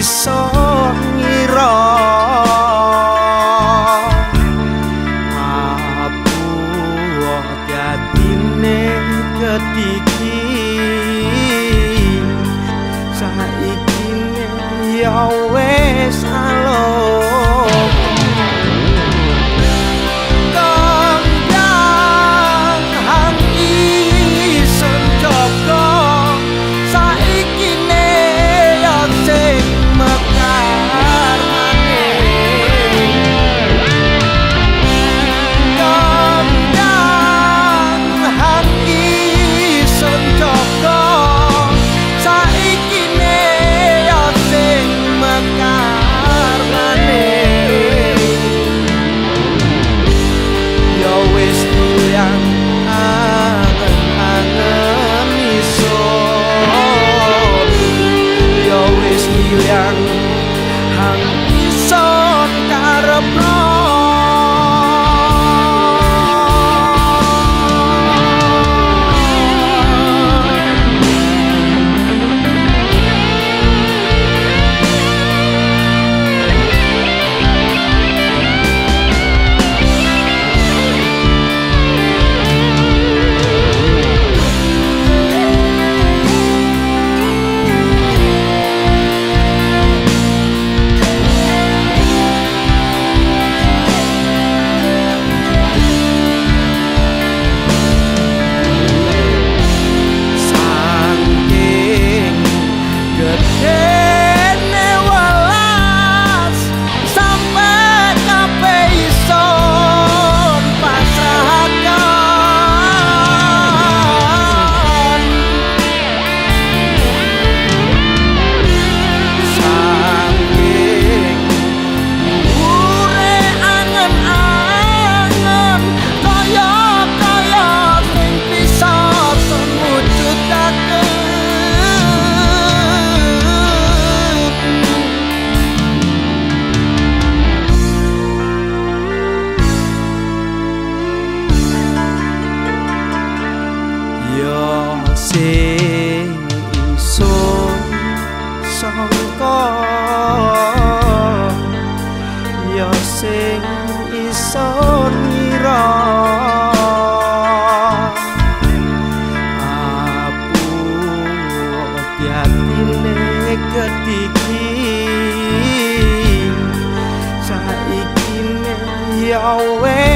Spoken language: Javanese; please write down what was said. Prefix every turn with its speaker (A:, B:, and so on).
A: iso ngira. Apa wae atine ketiki 这双双歌，若剩一首离人。Always.